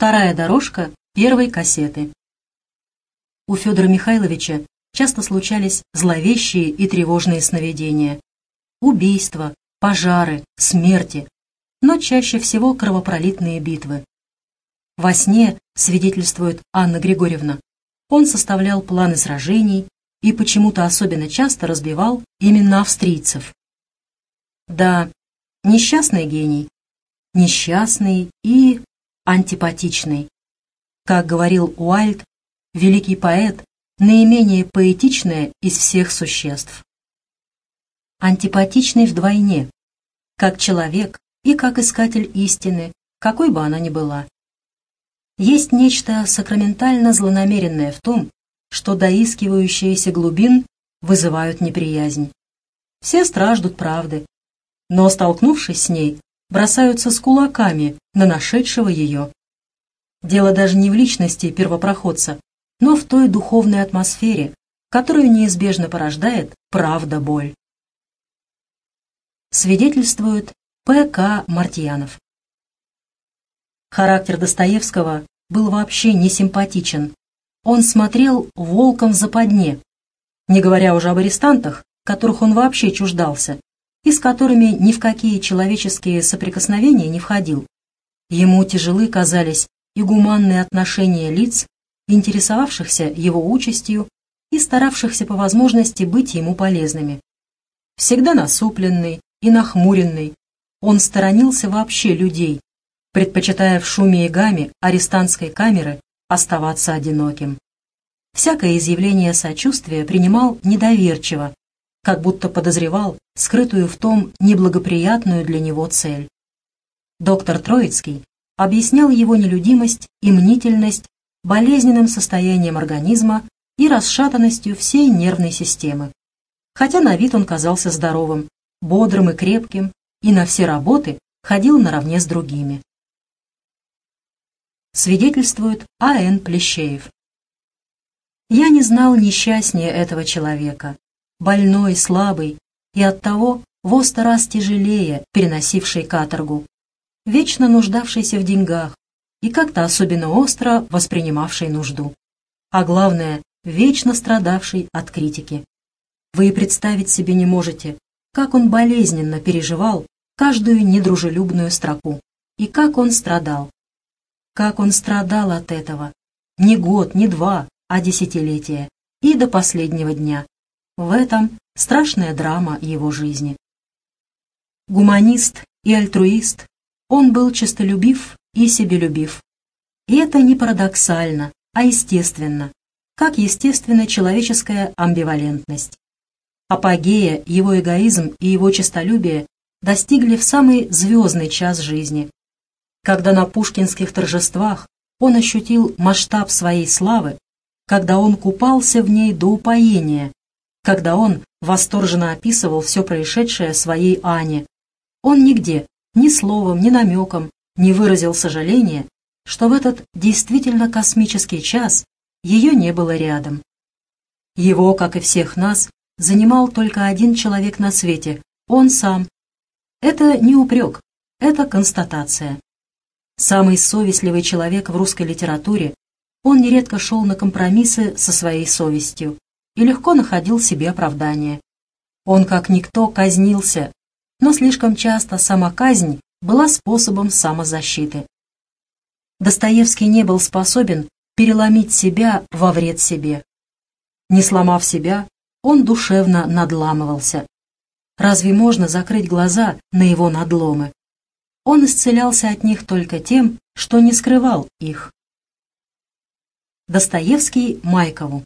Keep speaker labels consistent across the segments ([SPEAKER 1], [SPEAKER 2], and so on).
[SPEAKER 1] Вторая дорожка первой кассеты. У Федора Михайловича часто случались зловещие и тревожные сновидения. Убийства, пожары, смерти, но чаще всего кровопролитные битвы. Во сне, свидетельствует Анна Григорьевна, он составлял планы сражений и почему-то особенно часто разбивал именно австрийцев. Да, несчастный гений, несчастный и антипатичный. Как говорил Уайльд, великий поэт – наименее поэтичное из всех существ. Антипатичный вдвойне, как человек и как искатель истины, какой бы она ни была. Есть нечто сакраментально злонамеренное в том, что доискивающиеся глубин вызывают неприязнь. Все страждут правды, но, столкнувшись с ней, бросаются с кулаками на нашедшего ее. Дело даже не в личности первопроходца, но в той духовной атмосфере, которую неизбежно порождает правда-боль. Свидетельствует П.К. Мартьянов. Характер Достоевского был вообще не симпатичен. Он смотрел волком в западне, не говоря уже об арестантах, которых он вообще чуждался, и с которыми ни в какие человеческие соприкосновения не входил. Ему тяжелы казались и гуманные отношения лиц, интересовавшихся его участью и старавшихся по возможности быть ему полезными. Всегда насупленный и нахмуренный, он сторонился вообще людей, предпочитая в шуме и гаме арестантской камеры оставаться одиноким. Всякое изъявление сочувствия принимал недоверчиво, как будто подозревал скрытую в том неблагоприятную для него цель. Доктор Троицкий объяснял его нелюдимость и мнительность болезненным состоянием организма и расшатанностью всей нервной системы. Хотя на вид он казался здоровым, бодрым и крепким, и на все работы ходил наравне с другими. Свидетельствует А.Н. Плещеев. Я не знал несчастнее этого человека, больной, слабый, и оттого в сто раз тяжелее переносивший каторгу, вечно нуждавшийся в деньгах и как-то особенно остро воспринимавший нужду. А главное, вечно страдавший от критики. Вы и представить себе не можете, как он болезненно переживал каждую недружелюбную строку, и как он страдал. Как он страдал от этого. Не год, не два, а десятилетия. И до последнего дня. В этом страшная драма его жизни. Гуманист и альтруист, он был честолюбив и себелюбив. И это не парадоксально, а естественно, как естественна человеческая амбивалентность. Апогея его эгоизм и его честолюбие достигли в самый звездный час жизни, когда на пушкинских торжествах он ощутил масштаб своей славы, когда он купался в ней до упоения, когда он восторженно описывал все происшедшее своей Ане. Он нигде, ни словом, ни намеком не выразил сожаления, что в этот действительно космический час ее не было рядом. Его, как и всех нас, занимал только один человек на свете — он сам. Это не упрек, это констатация. Самый совестливый человек в русской литературе, он нередко шел на компромиссы со своей совестью и легко находил себе оправдание. Он, как никто, казнился, но слишком часто самоказнь была способом самозащиты. Достоевский не был способен переломить себя во вред себе. Не сломав себя, он душевно надламывался. Разве можно закрыть глаза на его надломы? Он исцелялся от них только тем, что не скрывал их. Достоевский Майкову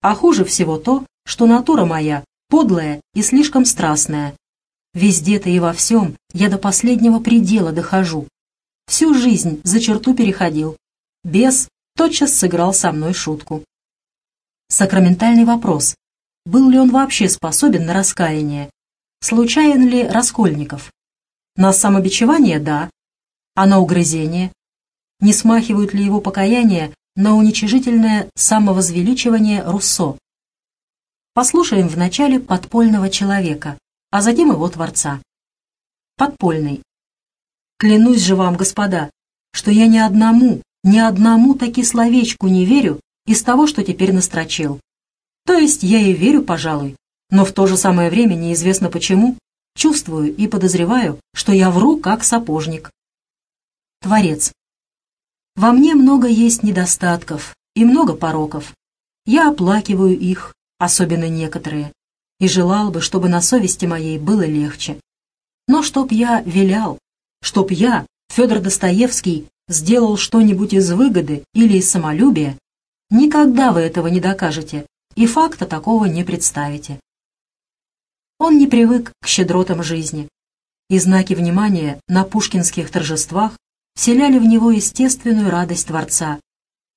[SPEAKER 1] а хуже всего то, что натура моя подлая и слишком страстная. Везде-то и во всем я до последнего предела дохожу. Всю жизнь за черту переходил. Бес тотчас сыграл со мной шутку. Сакраментальный вопрос. Был ли он вообще способен на раскаяние? Случайен ли Раскольников? На самобичевание – да. А на угрызение? Не смахивают ли его покаяния на уничижительное самовозвеличивание Руссо. Послушаем вначале подпольного человека, а затем его творца. Подпольный. Клянусь же вам, господа, что я ни одному, ни одному таки словечку не верю из того, что теперь настрочил. То есть я и верю, пожалуй, но в то же самое время неизвестно почему, чувствую и подозреваю, что я вру как сапожник. Творец. Во мне много есть недостатков и много пороков. Я оплакиваю их, особенно некоторые, и желал бы, чтобы на совести моей было легче. Но чтоб я вилял, чтоб я, Федор Достоевский, сделал что-нибудь из выгоды или из самолюбия, никогда вы этого не докажете и факта такого не представите. Он не привык к щедротам жизни, и знаки внимания на пушкинских торжествах вселяли в него естественную радость Творца,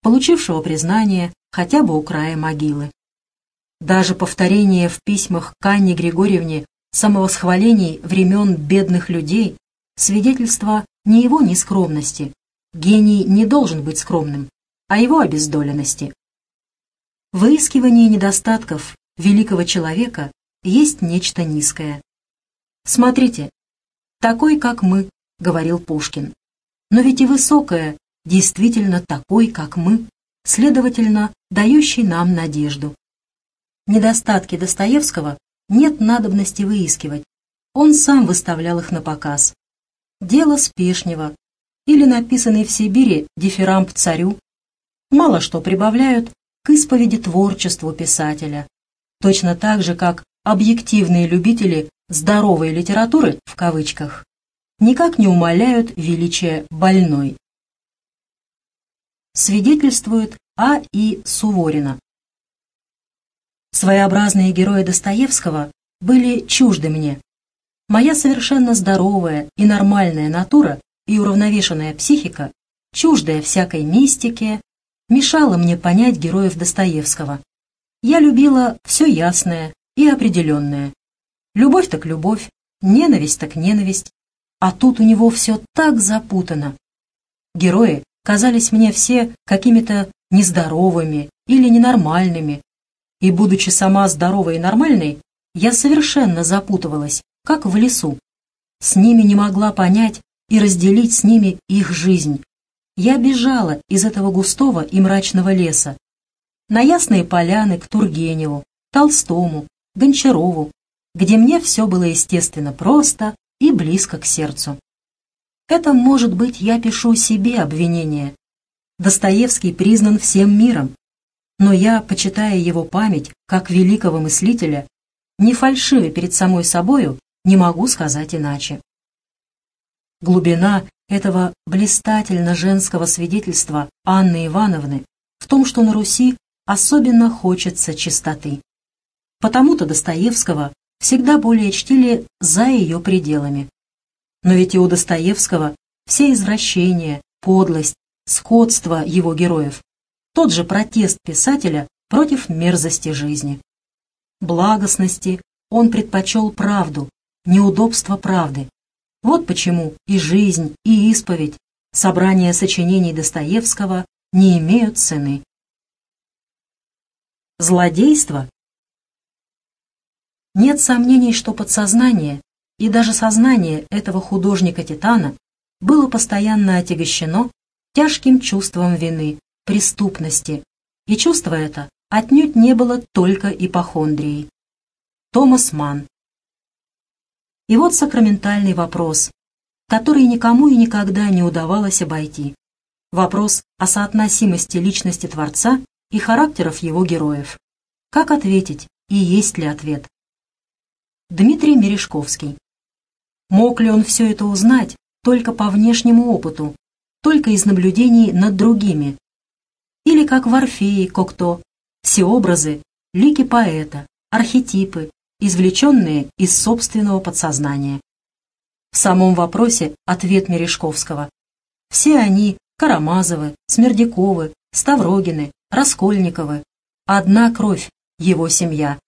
[SPEAKER 1] получившего признание хотя бы у края могилы. Даже повторение в письмах к Анне Григорьевне самовосхвалений времен бедных людей свидетельство не его нескромности. Гений не должен быть скромным, а его обездоленности. Выискивание недостатков великого человека есть нечто низкое. Смотрите, такой, как мы, говорил Пушкин. Но ведь и высокое действительно такой, как мы, следовательно, дающий нам надежду. Недостатки Достоевского нет надобности выискивать. Он сам выставлял их на показ. Дело Спешнего или написанный в Сибири дифирамб царю мало что прибавляют к исповеди творчеству писателя. Точно так же, как объективные любители «здоровой литературы» в кавычках никак не умаляют величие больной. Свидетельствует А. И. Суворина. Своеобразные герои Достоевского были чужды мне. Моя совершенно здоровая и нормальная натура и уравновешенная психика, чуждая всякой мистике, мешала мне понять героев Достоевского. Я любила все ясное и определенное. Любовь так любовь, ненависть так ненависть, а тут у него все так запутано. Герои казались мне все какими-то нездоровыми или ненормальными. И, будучи сама здоровой и нормальной, я совершенно запутывалась, как в лесу. С ними не могла понять и разделить с ними их жизнь. Я бежала из этого густого и мрачного леса на ясные поляны к Тургеневу, Толстому, Гончарову, где мне все было естественно просто и близко к сердцу. Это, может быть, я пишу себе обвинение. Достоевский признан всем миром, но я, почитая его память как великого мыслителя, не фальшивя перед самой собою, не могу сказать иначе. Глубина этого блистательно женского свидетельства Анны Ивановны в том, что на Руси особенно хочется чистоты. Потому-то Достоевского всегда более чтили за ее пределами. Но ведь и у Достоевского все извращения, подлость, сходство его героев, тот же протест писателя против мерзости жизни. Благостности он предпочел правду, неудобство правды. Вот почему и жизнь, и исповедь, собрание сочинений Достоевского не имеют цены. Злодейство нет сомнений, что подсознание и даже сознание этого художника-титана было постоянно отягощено тяжким чувством вины, преступности, и чувство это отнюдь не было только ипохондрией. Томас Манн И вот сакраментальный вопрос, который никому и никогда не удавалось обойти. Вопрос о соотносимости личности Творца и характеров его героев. Как ответить и есть ли ответ? Дмитрий Мережковский. Мог ли он все это узнать только по внешнему опыту, только из наблюдений над другими? Или как в Орфее Кокто, все образы, лики поэта, архетипы, извлеченные из собственного подсознания? В самом вопросе ответ Мережковского. Все они Карамазовы, Смердяковы, Ставрогины, Раскольниковы. Одна кровь, его семья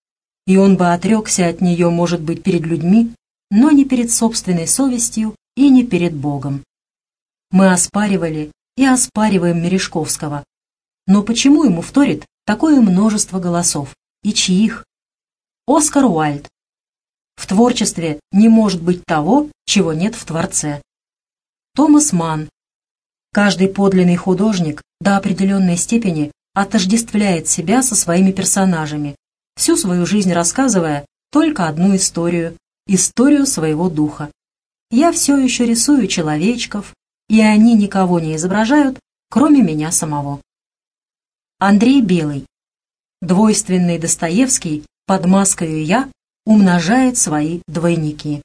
[SPEAKER 1] и он бы отрекся от нее, может быть, перед людьми, но не перед собственной совестью и не перед Богом. Мы оспаривали и оспариваем Мережковского. Но почему ему вторит такое множество голосов? И чьих? Оскар Уальд. В творчестве не может быть того, чего нет в Творце. Томас Манн. Каждый подлинный художник до определенной степени отождествляет себя со своими персонажами, всю свою жизнь рассказывая только одну историю, историю своего духа. Я все еще рисую человечков, и они никого не изображают, кроме меня самого. Андрей Белый. Двойственный Достоевский под маской «я» умножает свои двойники.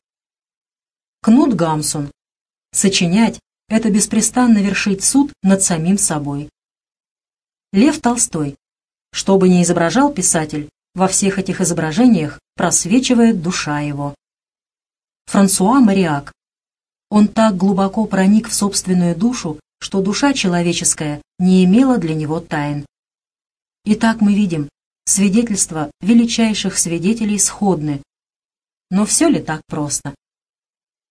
[SPEAKER 1] Кнут Гамсун. Сочинять — это беспрестанно вершить суд над самим собой. Лев Толстой. Что бы ни изображал писатель, во всех этих изображениях просвечивает душа его. Франсуа Мариак. Он так глубоко проник в собственную душу, что душа человеческая не имела для него тайн. Итак, мы видим, свидетельства величайших свидетелей сходны. Но все ли так просто?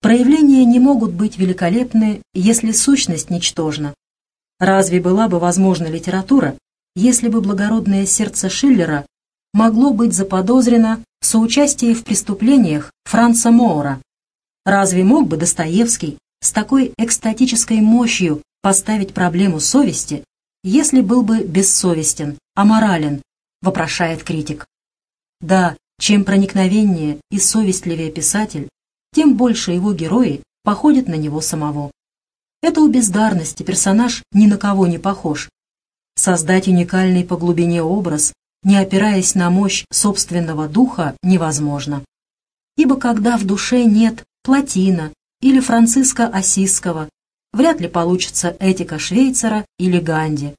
[SPEAKER 1] Проявления не могут быть великолепны, если сущность ничтожна. Разве была бы возможна литература, если бы благородное сердце Шиллера могло быть заподозрено в соучастии в преступлениях Франца Моура? Разве мог бы Достоевский с такой экстатической мощью поставить проблему совести, если был бы бессовестен, аморален, вопрошает критик. Да, чем проникновеннее и совестливее писатель, тем больше его герои походят на него самого. Это у бездарности персонаж ни на кого не похож. Создать уникальный по глубине образ, не опираясь на мощь собственного духа, невозможно. Ибо когда в душе нет Платина или Франциска Осиского, вряд ли получится этика Швейцара или Ганди.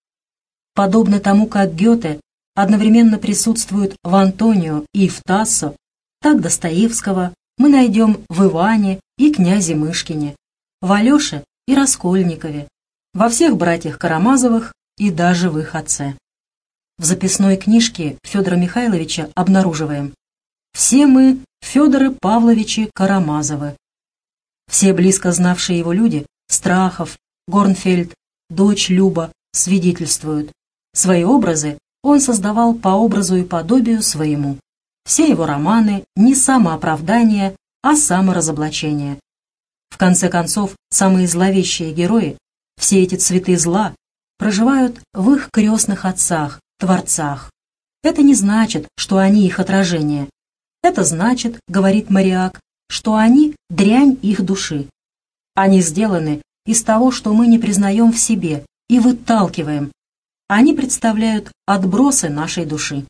[SPEAKER 1] Подобно тому, как Гёте одновременно присутствуют в Антонио и в Тассо, так Достоевского мы найдем в Иване и князе Мышкине, в Алёше и Раскольникове, во всех братьях Карамазовых и даже в их отце. В записной книжке Федора Михайловича обнаруживаем «Все мы Федоры Павловичи Карамазовы». Все близко знавшие его люди – Страхов, Горнфельд, дочь Люба – свидетельствуют. Свои образы он создавал по образу и подобию своему. Все его романы не самооправдание, а саморазоблачение. В конце концов, самые зловещие герои, все эти цветы зла, проживают в их крестных отцах, творцах. Это не значит, что они их отражение. Это значит, говорит Мариак, что они – дрянь их души. Они сделаны из того, что мы не признаем в себе и выталкиваем, они представляют отбросы нашей души.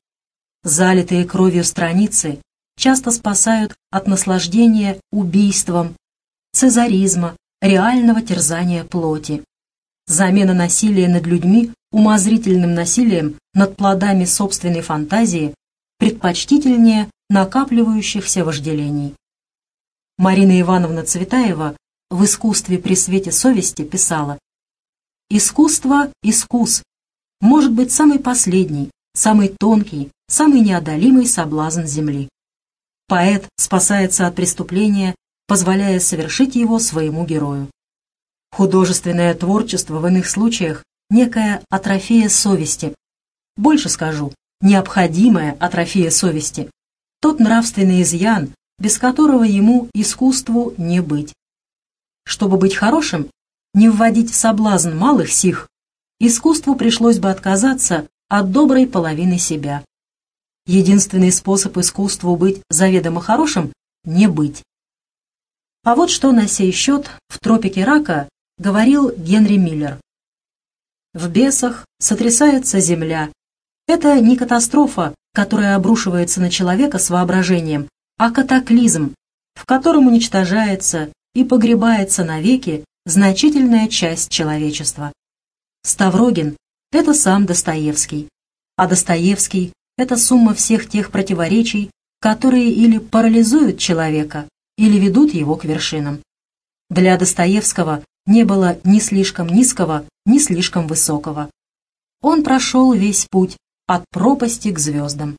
[SPEAKER 1] Залитые кровью страницы часто спасают от наслаждения убийством, цезаризма, реального терзания плоти. Замена насилия над людьми умозрительным насилием над плодами собственной фантазии предпочтительнее накапливающихся вожделений. Марина Ивановна Цветаева в «Искусстве при свете совести» писала «Искусство – искус, может быть самый последний, самый тонкий, самый неодолимый соблазн Земли. Поэт спасается от преступления, позволяя совершить его своему герою. Художественное творчество в иных случаях – некая атрофия совести. Больше скажу, необходимая атрофия совести. Тот нравственный изъян, без которого ему искусству не быть. Чтобы быть хорошим, не вводить в соблазн малых сих, искусству пришлось бы отказаться от доброй половины себя. Единственный способ искусству быть заведомо хорошим – не быть. А вот что на сей счет в «Тропике рака» говорил Генри Миллер. В бесах сотрясается земля. Это не катастрофа, которая обрушивается на человека с воображением, а катаклизм, в котором уничтожается и погребается навеки значительная часть человечества. Ставрогин – это сам Достоевский, а Достоевский – это сумма всех тех противоречий, которые или парализуют человека, или ведут его к вершинам. Для Достоевского не было ни слишком низкого, ни слишком высокого. Он прошел весь путь от пропасти к звездам.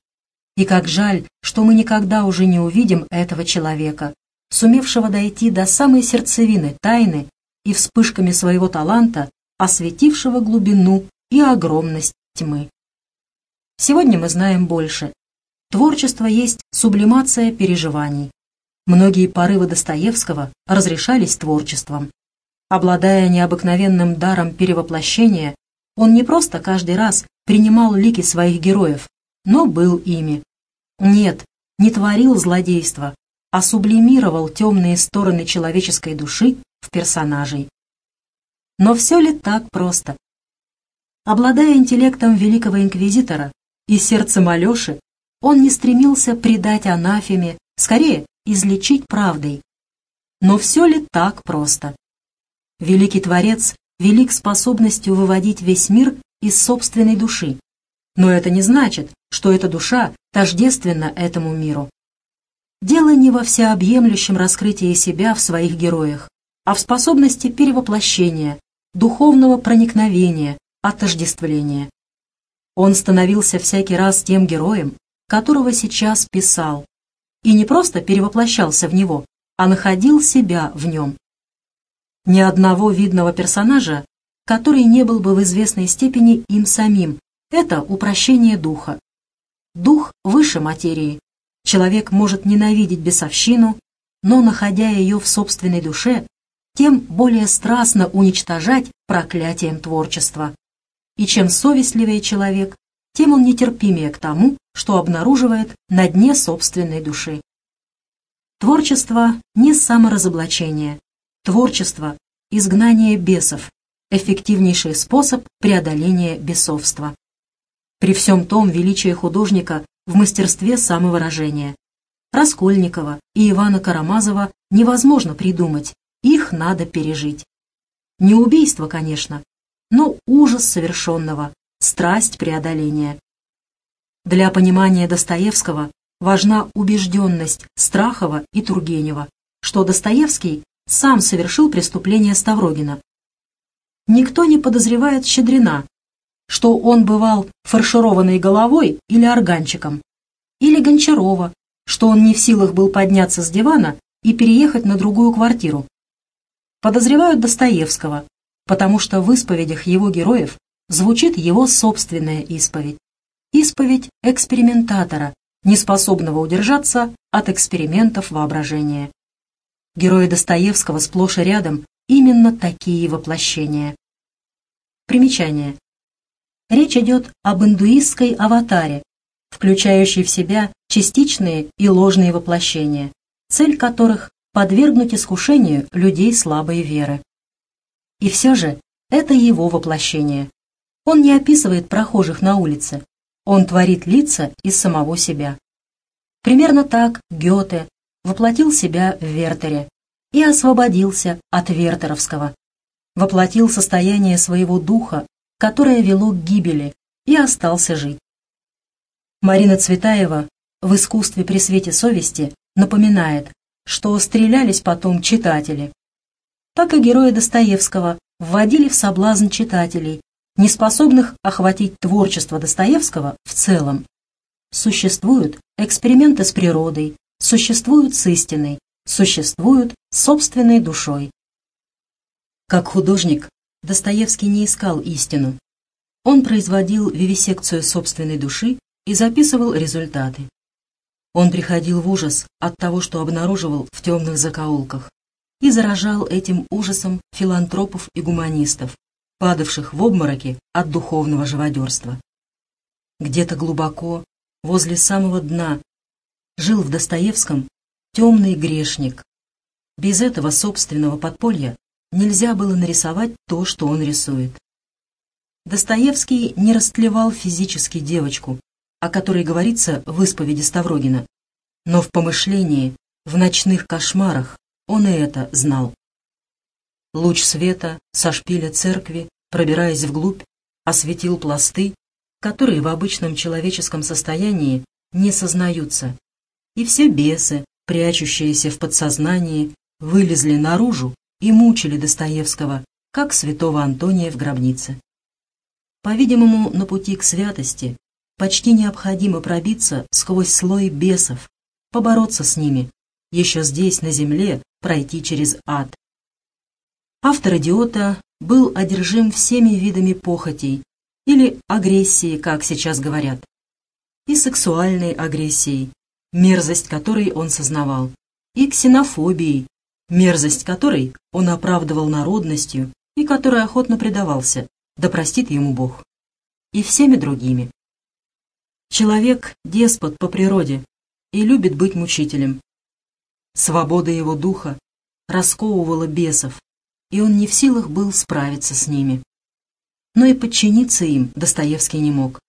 [SPEAKER 1] И как жаль, что мы никогда уже не увидим этого человека, сумевшего дойти до самой сердцевины тайны и вспышками своего таланта осветившего глубину и огромность тьмы. Сегодня мы знаем больше. Творчество есть сублимация переживаний. Многие порывы Достоевского разрешались творчеством. Обладая необыкновенным даром перевоплощения, он не просто каждый раз принимал лики своих героев, но был ими. Нет, не творил злодейства, а сублимировал темные стороны человеческой души в персонажей. Но все ли так просто? Обладая интеллектом великого инквизитора и сердцем Алеши, он не стремился предать анафеме, скорее излечить правдой. Но все ли так просто? Великий Творец велик способностью выводить весь мир из собственной души. Но это не значит, что эта душа тождественна этому миру. Дело не во всеобъемлющем раскрытии себя в своих героях, а в способности перевоплощения, духовного проникновения, отождествления. Он становился всякий раз тем героем, которого сейчас писал, и не просто перевоплощался в него, а находил себя в нем. Ни одного видного персонажа, который не был бы в известной степени им самим, это упрощение духа. Дух выше материи. Человек может ненавидеть бесовщину, но, находя ее в собственной душе, тем более страстно уничтожать проклятием творчества. И чем совестливее человек, тем он нетерпимее к тому, что обнаруживает на дне собственной души. Творчество не саморазоблачение. Творчество – изгнание бесов, эффективнейший способ преодоления бесовства. При всем том величие художника в мастерстве самовыражения. Раскольникова и Ивана Карамазова невозможно придумать, их надо пережить. Не убийство, конечно, но ужас совершенного, страсть преодоления. Для понимания Достоевского важна убежденность Страхова и Тургенева, что Достоевский сам совершил преступление Ставрогина. Никто не подозревает Щедрина, что он бывал фаршированной головой или органчиком, или Гончарова, что он не в силах был подняться с дивана и переехать на другую квартиру. Подозревают Достоевского, потому что в исповедях его героев звучит его собственная исповедь. Исповедь экспериментатора, неспособного удержаться от экспериментов воображения. Герои Достоевского сплошь и рядом именно такие воплощения. Примечание. Речь идет об индуистской аватаре, включающей в себя частичные и ложные воплощения, цель которых – подвергнуть искушению людей слабой веры. И все же это его воплощение. Он не описывает прохожих на улице, он творит лица из самого себя. Примерно так Гёте воплотил себя в Вертере и освободился от Вертеровского, воплотил состояние своего духа которое вело к гибели, и остался жить. Марина Цветаева в «Искусстве при свете совести» напоминает, что стрелялись потом читатели. Так и герои Достоевского вводили в соблазн читателей, неспособных охватить творчество Достоевского в целом. Существуют эксперименты с природой, существуют с истиной, существуют собственной душой. Как художник Достоевский не искал истину. Он производил вивисекцию собственной души и записывал результаты. Он приходил в ужас от того, что обнаруживал в темных закоулках, и заражал этим ужасом филантропов и гуманистов, падавших в обмороки от духовного живодерства. Где-то глубоко, возле самого дна, жил в Достоевском темный грешник. Без этого собственного подполья нельзя было нарисовать то, что он рисует. Достоевский не растлевал физически девочку, о которой говорится в исповеди Ставрогина, но в помышлении, в ночных кошмарах он и это знал. Луч света со шпиля церкви, пробираясь вглубь, осветил пласты, которые в обычном человеческом состоянии не сознаются, и все бесы, прячущиеся в подсознании, вылезли наружу и мучили Достоевского, как святого Антония в гробнице. По-видимому, на пути к святости почти необходимо пробиться сквозь слой бесов, побороться с ними, еще здесь, на земле, пройти через ад. Автор «Идиота» был одержим всеми видами похотей, или агрессии, как сейчас говорят, и сексуальной агрессией, мерзость которой он сознавал, и ксенофобией, мерзость которой он оправдывал народностью и которой охотно предавался, да простит ему Бог, и всеми другими. Человек — деспот по природе и любит быть мучителем. Свобода его духа расковывала бесов, и он не в силах был справиться с ними. Но и подчиниться им Достоевский не мог.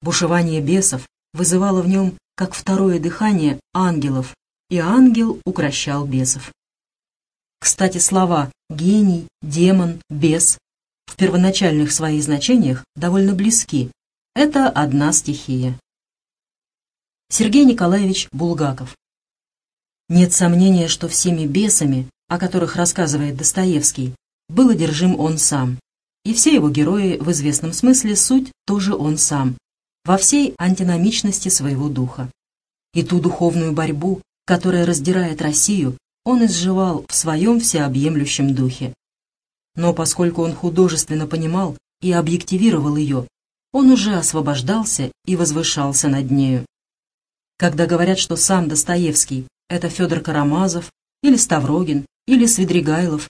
[SPEAKER 1] Бушевание бесов вызывало в нем, как второе дыхание, ангелов, и ангел укращал бесов. Кстати, слова «гений», «демон», «бес» в первоначальных своих значениях довольно близки. Это одна стихия. Сергей Николаевич Булгаков Нет сомнения, что всеми бесами, о которых рассказывает Достоевский, был одержим он сам. И все его герои в известном смысле суть тоже он сам, во всей антиномичности своего духа. И ту духовную борьбу, которая раздирает Россию, он изживал в своем всеобъемлющем духе. Но поскольку он художественно понимал и объективировал ее, он уже освобождался и возвышался над нею. Когда говорят, что сам Достоевский — это Федор Карамазов, или Ставрогин, или Свидригайлов,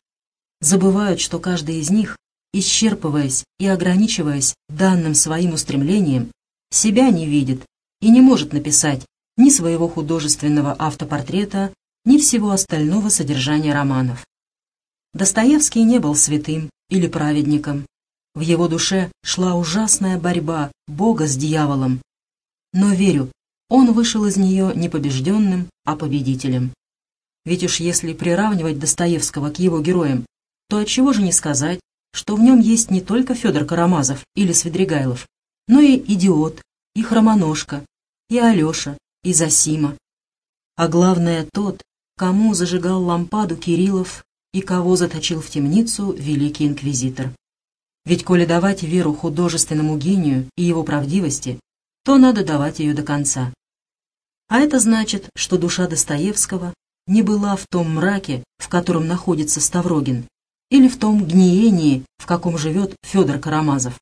[SPEAKER 1] забывают, что каждый из них, исчерпываясь и ограничиваясь данным своим устремлением, себя не видит и не может написать ни своего художественного автопортрета, ни всего остального содержания романов. Достоевский не был святым или праведником. В его душе шла ужасная борьба Бога с дьяволом. Но верю, он вышел из нее не побежденным, а победителем. Ведь уж если приравнивать Достоевского к его героям, то отчего же не сказать, что в нем есть не только Федор Карамазов или Свидригайлов, но и идиот, и хромоножка, и Алеша, и Засима. А главное тот, кому зажигал лампаду Кириллов и кого заточил в темницу великий инквизитор. Ведь коли давать веру художественному гению и его правдивости, то надо давать ее до конца. А это значит, что душа Достоевского не была в том мраке, в котором находится Ставрогин, или в том гниении, в каком живет Федор Карамазов.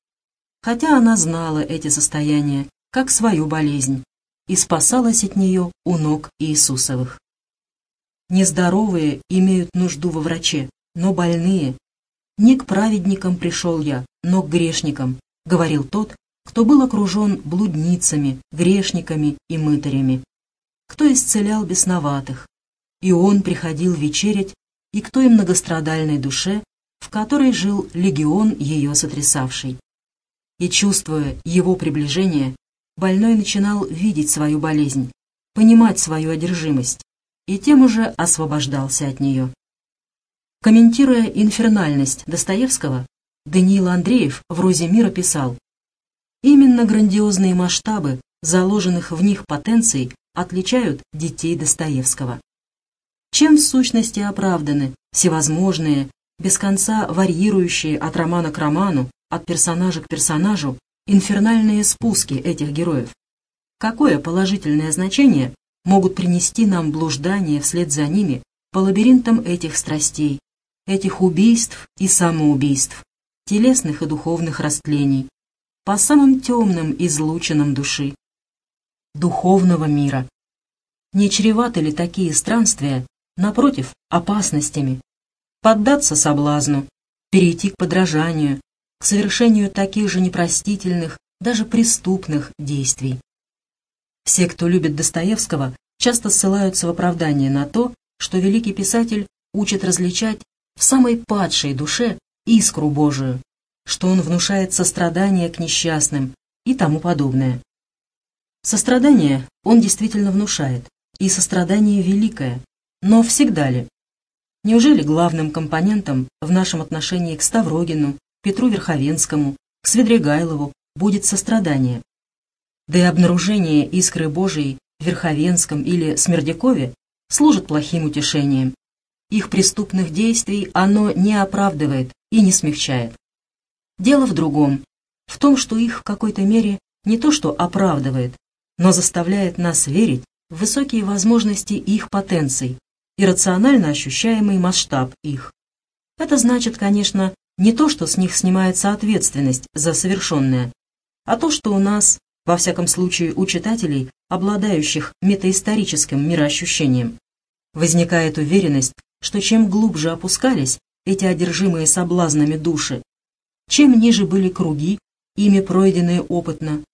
[SPEAKER 1] Хотя она знала эти состояния как свою болезнь и спасалась от нее у ног Иисусовых. Нездоровые имеют нужду во враче, но больные. Не к праведникам пришел я, но к грешникам, говорил тот, кто был окружен блудницами, грешниками и мытарями, кто исцелял бесноватых. И он приходил вечерять и к той многострадальной душе, в которой жил легион ее сотрясавший. И, чувствуя его приближение, больной начинал видеть свою болезнь, понимать свою одержимость, и тем уже освобождался от нее. Комментируя инфернальность Достоевского, Даниил Андреев в «Розе мира» писал «Именно грандиозные масштабы, заложенных в них потенций, отличают детей Достоевского. Чем в сущности оправданы всевозможные, без конца варьирующие от романа к роману, от персонажа к персонажу, инфернальные спуски этих героев? Какое положительное значение могут принести нам блуждание вслед за ними по лабиринтам этих страстей, этих убийств и самоубийств, телесных и духовных растлений, по самым темным излучинам души, духовного мира. Не чреваты ли такие странствия, напротив, опасностями? Поддаться соблазну, перейти к подражанию, к совершению таких же непростительных, даже преступных действий. Все, кто любит Достоевского, часто ссылаются в оправдание на то, что великий писатель учит различать в самой падшей душе искру Божию, что он внушает сострадание к несчастным и тому подобное. Сострадание он действительно внушает, и сострадание великое, но всегда ли? Неужели главным компонентом в нашем отношении к Ставрогину, Петру Верховенскому, к Свидригайлову будет сострадание? да и обнаружение искры Божией в Верховенском или Смердякове служит плохим утешением. Их преступных действий оно не оправдывает и не смягчает. Дело в другом, в том, что их в какой-то мере не то что оправдывает, но заставляет нас верить в высокие возможности их потенций и рационально ощущаемый масштаб их. Это значит, конечно, не то, что с них снимается ответственность за совершенное, а то, что у нас во всяком случае у читателей, обладающих метаисторическим мироощущением, возникает уверенность что чем глубже опускались эти одержимые соблазнами души, чем ниже были круги, ими пройденные опытно,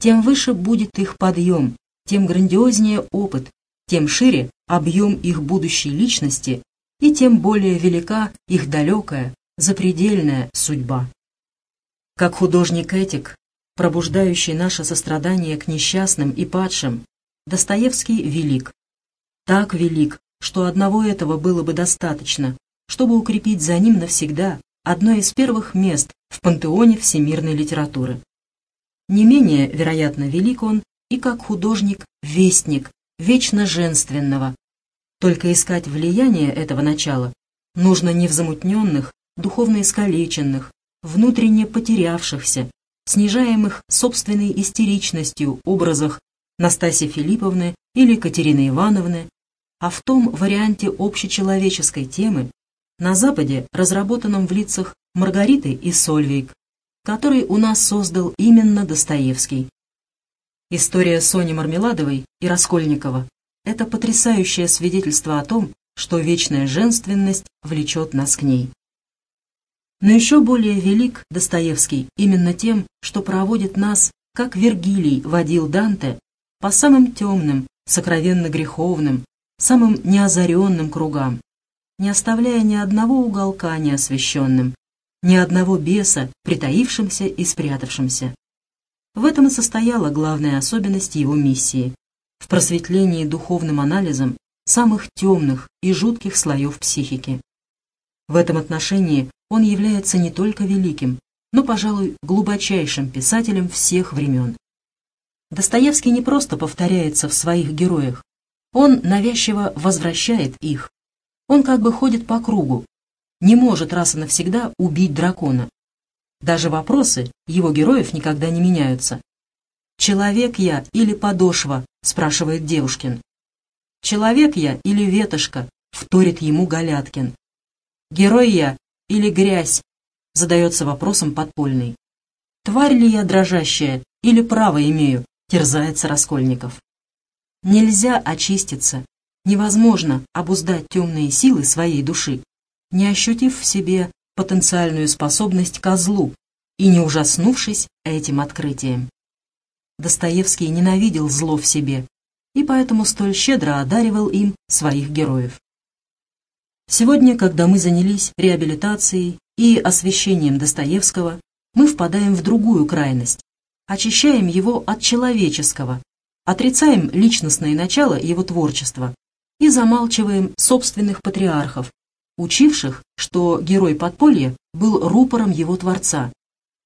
[SPEAKER 1] тем выше будет их подъем, тем грандиознее опыт, тем шире объем их будущей личности и тем более велика их далекая, запредельная судьба. Как художник-этик, пробуждающий наше сострадание к несчастным и падшим, Достоевский велик. Так велик, что одного этого было бы достаточно, чтобы укрепить за ним навсегда одно из первых мест в пантеоне всемирной литературы. Не менее, вероятно, велик он и как художник-вестник, вечно женственного. Только искать влияние этого начала нужно не в замутненных, духовно искалеченных, внутренне потерявшихся, снижаемых собственной истеричностью образах Настасьи Филипповны или Катерины Ивановны, а в том варианте общечеловеческой темы, на Западе разработанном в лицах Маргариты и Сольвейк, который у нас создал именно Достоевский. История Сони Мармеладовой и Раскольникова – это потрясающее свидетельство о том, что вечная женственность влечет нас к ней. Но еще более велик Достоевский именно тем, что проводит нас, как Вергилий водил Данте, по самым темным, сокровенно греховным, самым неозаренным кругам, не оставляя ни одного уголка неосвещенным, ни одного беса, притаившимся и спрятавшимся. В этом и состояла главная особенность его миссии – в просветлении духовным анализом самых темных и жутких слоев психики. В этом отношении он является не только великим, но, пожалуй, глубочайшим писателем всех времен. Достоевский не просто повторяется в своих героях, он навязчиво возвращает их. Он как бы ходит по кругу, не может раз и навсегда убить дракона. Даже вопросы его героев никогда не меняются. «Человек я или подошва?» — спрашивает Девушкин. «Человек я или ветошка?» — вторит ему Галяткин. «Герой я или грязь?» — задается вопросом подпольный. «Тварь ли я дрожащая или право имею?» — терзается Раскольников. Нельзя очиститься, невозможно обуздать темные силы своей души, не ощутив в себе потенциальную способность ко злу и не ужаснувшись этим открытием. Достоевский ненавидел зло в себе и поэтому столь щедро одаривал им своих героев. Сегодня, когда мы занялись реабилитацией и освещением Достоевского, мы впадаем в другую крайность, очищаем его от человеческого, отрицаем личностное начало его творчества и замалчиваем собственных патриархов, учивших, что герой подполья был рупором его творца,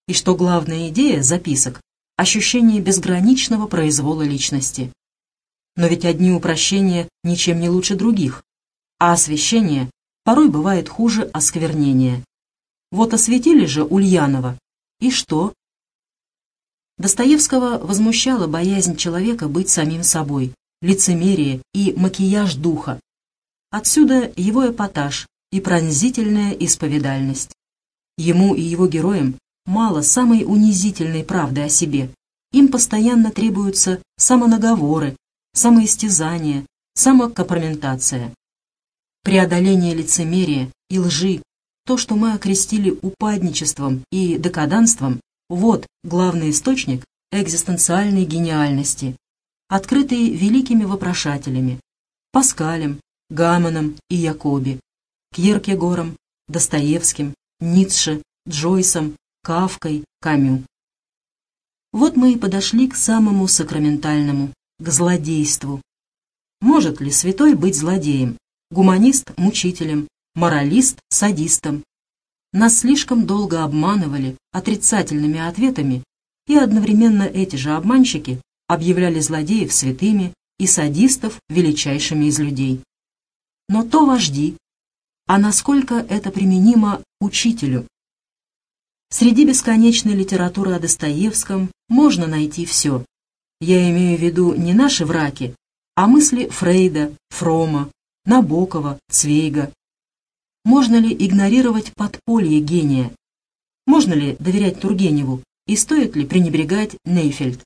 [SPEAKER 1] и что главная идея записок – ощущение безграничного произвола личности. Но ведь одни упрощения ничем не лучше других, а освещение порой бывает хуже осквернения. Вот осветили же Ульянова, и что? Достоевского возмущала боязнь человека быть самим собой, лицемерие и макияж духа. Отсюда его эпатаж, и пронзительная исповедальность. Ему и его героям мало самой унизительной правды о себе. Им постоянно требуются самонаговоры, самоистязания, самокомпрометация. Преодоление лицемерия и лжи, то, что мы окрестили упадничеством и декаданством, вот главный источник экзистенциальной гениальности, открытый великими вопрошателями – Паскалем, Гамоном и Якоби, Кьеркегором, Достоевским, Ницше, Джойсом, Кавкой, Камю. Вот мы и подошли к самому сакраментальному, к злодейству. Может ли святой быть злодеем, гуманист – мучителем, моралист – садистом? Нас слишком долго обманывали отрицательными ответами, и одновременно эти же обманщики объявляли злодеев святыми и садистов величайшими из людей. Но то вожди, а насколько это применимо учителю. Среди бесконечной литературы о Достоевском можно найти все. Я имею в виду не наши враки, а мысли Фрейда, Фрома, Набокова, Цвейга. Можно ли игнорировать подполье гения? Можно ли доверять Тургеневу и стоит ли пренебрегать Нейфельд?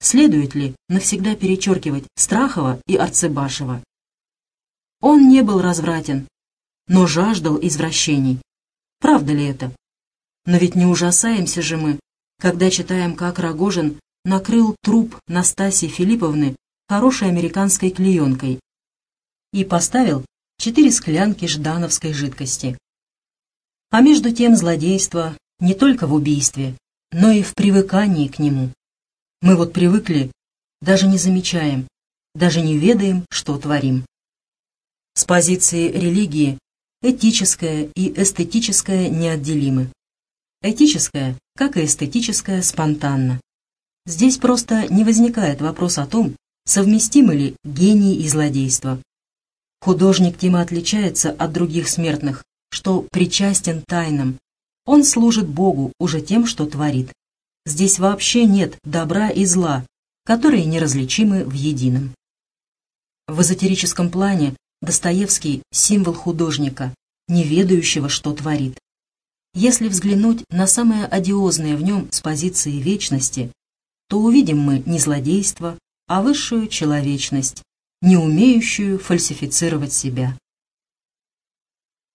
[SPEAKER 1] Следует ли навсегда перечеркивать Страхова и Арцебашева? Он не был развратен, но жаждал извращений. Правда ли это? Но ведь не ужасаемся же мы, когда читаем, как Рогожин накрыл труп Настасьи Филипповны хорошей американской клеенкой и поставил четыре склянки ждановской жидкости. А между тем злодейство не только в убийстве, но и в привыкании к нему. Мы вот привыкли, даже не замечаем, даже не ведаем, что творим. С позиции религии этическое и эстетическое неотделимы. Этическое, как и эстетическое, спонтанно. Здесь просто не возникает вопрос о том, совместимы ли гений и злодейство. Художник тем отличается от других смертных, что причастен тайнам. Он служит Богу уже тем, что творит. Здесь вообще нет добра и зла, которые неразличимы в едином. В эзотерическом плане Достоевский – символ художника, не ведающего, что творит. Если взглянуть на самое одиозное в нем с позиции вечности, то увидим мы не злодейство, а высшую человечность, не умеющую фальсифицировать себя.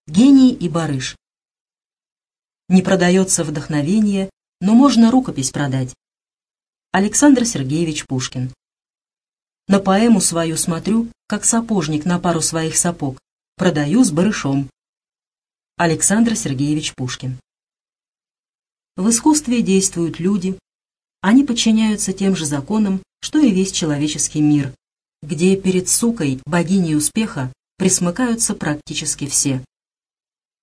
[SPEAKER 1] Гений и барыш. Не продается вдохновение, но можно рукопись продать. Александр Сергеевич Пушкин. На поэму свою смотрю, как сапожник на пару своих сапог. Продаю с барышом. Александр Сергеевич Пушкин. В искусстве действуют люди. Они подчиняются тем же законам, что и весь человеческий мир, где перед сукой, богиней успеха, присмыкаются практически все.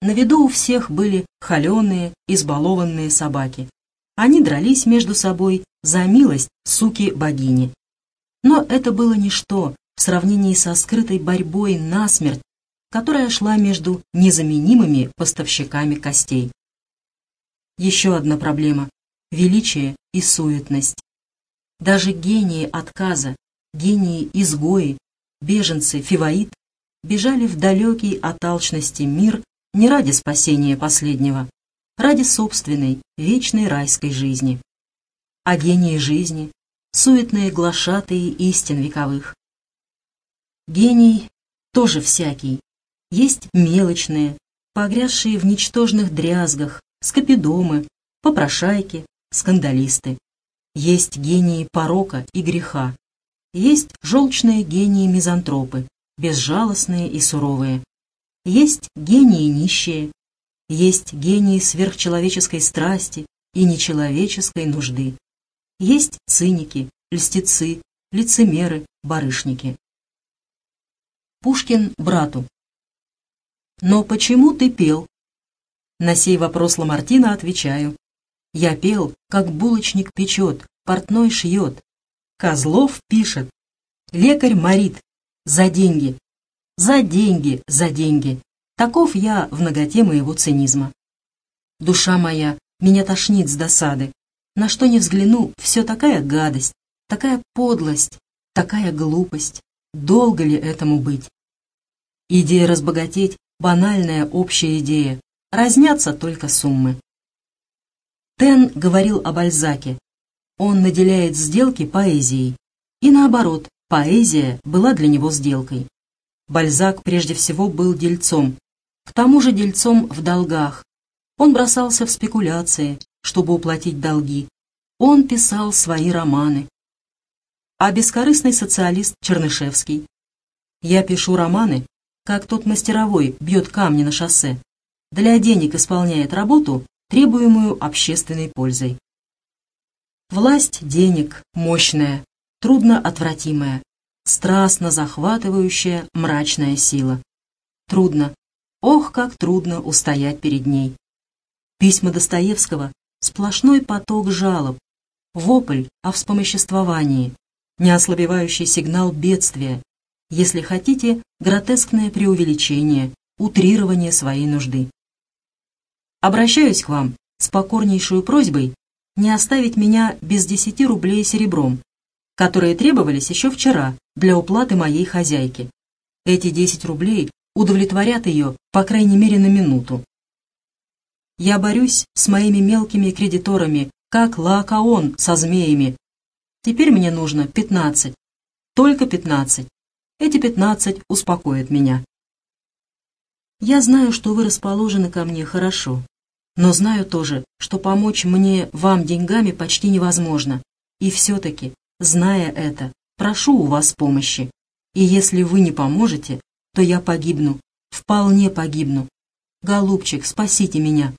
[SPEAKER 1] На виду у всех были холеные, избалованные собаки. Они дрались между собой за милость суки-богини. Но это было ничто в сравнении со скрытой борьбой насмерть, которая шла между незаменимыми поставщиками костей. Еще одна проблема – величие и суетность. Даже гении отказа, гении-изгои, беженцы Фиваит бежали в далекий от алчности мир не ради спасения последнего, ради собственной, вечной райской жизни. А гении жизни суетные глашатые истин вековых. Гений тоже всякий. Есть мелочные, погрязшие в ничтожных дрязгах, скопидомы, попрошайки, скандалисты. Есть гении порока и греха. Есть желчные гении-мизантропы, безжалостные и суровые. Есть гении нищие. Есть гении сверхчеловеческой страсти и нечеловеческой нужды. Есть циники, льстецы, лицемеры, барышники. Пушкин брату. «Но почему ты пел?» На сей вопрос Ламартина отвечаю. Я пел, как булочник печет, портной шьет. Козлов пишет. Лекарь морит. За деньги. За деньги, за деньги. Таков я в ноготе моего цинизма. Душа моя, меня тошнит с досады. На что не взгляну, все такая гадость, такая подлость, такая глупость. Долго ли этому быть? Идея разбогатеть — банальная общая идея. Разнятся только суммы. Тен говорил о Бальзаке. Он наделяет сделки поэзией. И наоборот, поэзия была для него сделкой. Бальзак прежде всего был дельцом. К тому же дельцом в долгах. Он бросался в спекуляции, чтобы уплатить долги. Он писал свои романы. А бескорыстный социалист Чернышевский. Я пишу романы, как тот мастеровой бьет камни на шоссе. Для денег исполняет работу, требуемую общественной пользой. Власть денег мощная, трудно отвратимая, страстно захватывающая мрачная сила. Трудно, ох, как трудно устоять перед ней. Письма Достоевского Сплошной поток жалоб, вопль о вспомоществовании, неослабевающий сигнал бедствия, если хотите, гротескное преувеличение, утрирование своей нужды. Обращаюсь к вам с покорнейшей просьбой не оставить меня без десяти рублей серебром, которые требовались еще вчера для уплаты моей хозяйки. Эти десять рублей удовлетворят ее, по крайней мере, на минуту. Я борюсь с моими мелкими кредиторами, как Лаокаон со змеями. Теперь мне нужно пятнадцать. Только пятнадцать. Эти пятнадцать успокоят меня. Я знаю, что вы расположены ко мне хорошо, но знаю тоже, что помочь мне вам деньгами почти невозможно. И все-таки, зная это, прошу у вас помощи. И если вы не поможете, то я погибну, вполне погибну. Голубчик, спасите меня.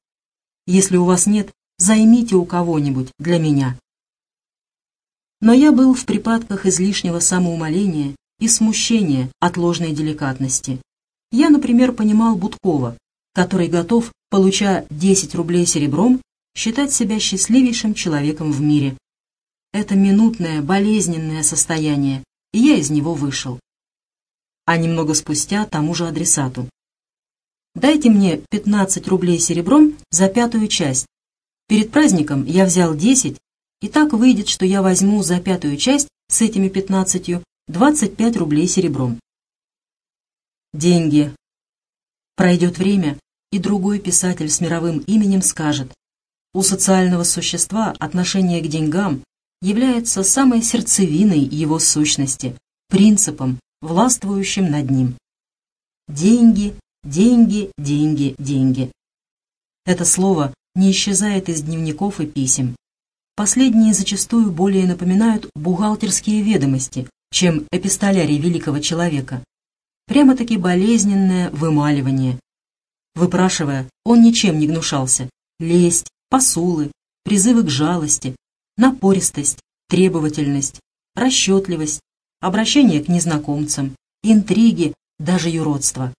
[SPEAKER 1] Если у вас нет, займите у кого-нибудь для меня. Но я был в припадках излишнего самоумоления и смущения от ложной деликатности. Я, например, понимал Будкова, который готов, получая 10 рублей серебром, считать себя счастливейшим человеком в мире. Это минутное, болезненное состояние, и я из него вышел. А немного спустя тому же адресату. «Дайте мне 15 рублей серебром за пятую часть. Перед праздником я взял 10, и так выйдет, что я возьму за пятую часть с этими 15 25 рублей серебром. Деньги. Пройдет время, и другой писатель с мировым именем скажет, у социального существа отношение к деньгам является самой сердцевиной его сущности, принципом, властвующим над ним. Деньги, деньги, деньги, деньги. Это слово не исчезает из дневников и писем. Последние зачастую более напоминают бухгалтерские ведомости, чем эпистолярий великого человека. Прямо-таки болезненное вымаливание. Выпрашивая, он ничем не гнушался. Лесть, посулы, призывы к жалости, напористость, требовательность, расчетливость, обращение к незнакомцам, интриги, даже юродство.